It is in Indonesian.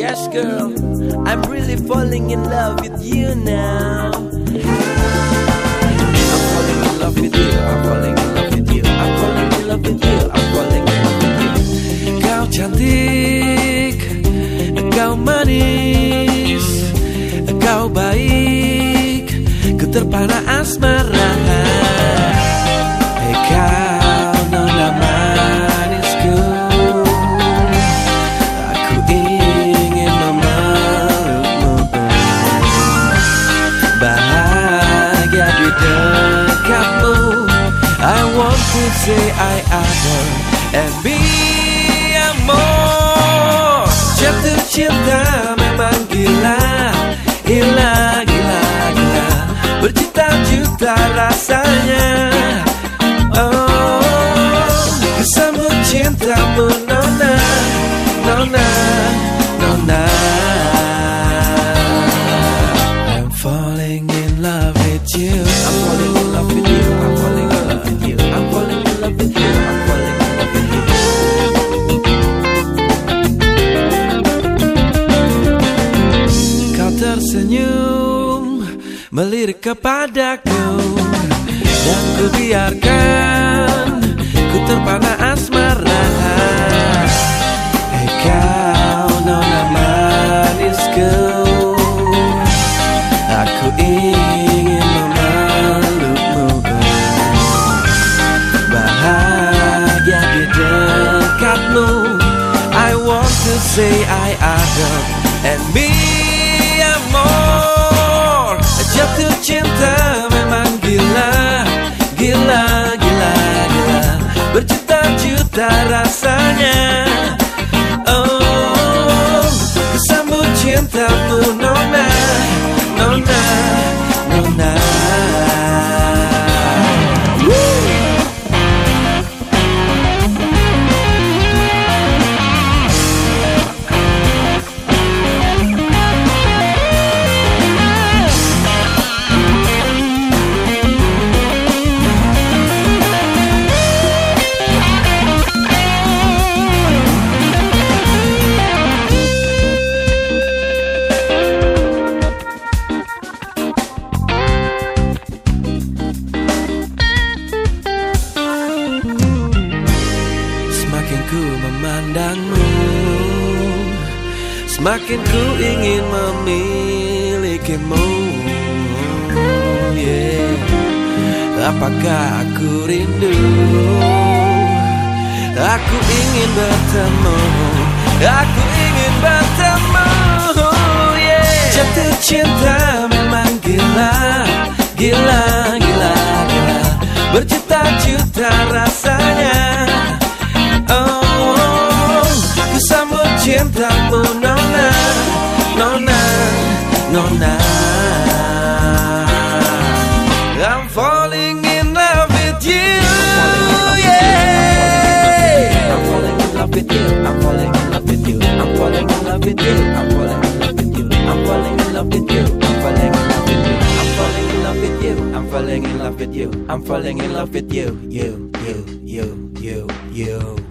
Yes, girl, I'm really falling in love with you now. I'm falling in love with you. I'm falling in love with you. I'm falling in love with you. I'm falling in love with you. Kau cantik, kau manis, kau baik, ku terpana asmara. Say I adore and be amor Jatuh cinta memang gila Gila, gila, gila. Berjuta-juta rasanya. Oh, kesambut cintamu nona Nona, nona tersenyum melirik kepadaku dan ku biarkan ku terpana asmara. Hei kau nona manisku. Aku ingin memelukmu Bahagia di dekatmu I want to say I adore Berjuta-juta rasanya Oh, kesambut cintamu Semakin ku ingin memilikimu yeah. Apakah aku rindu? Aku ingin bertemu. Aku ingin bertemu. Yeah. Jatuh cinta memang gila. Gila, gila, gila. Berjuta-juta rasanya I'm falling in love with. I'm falling in love with you. I'm falling in love with you. I'm falling in love with you. I'm falling in love with you. I'm falling in love with you. I'm falling in love with you. I'm falling in love with you. I'm falling in love with you. I'm falling in love with you. You, you, you, you, you.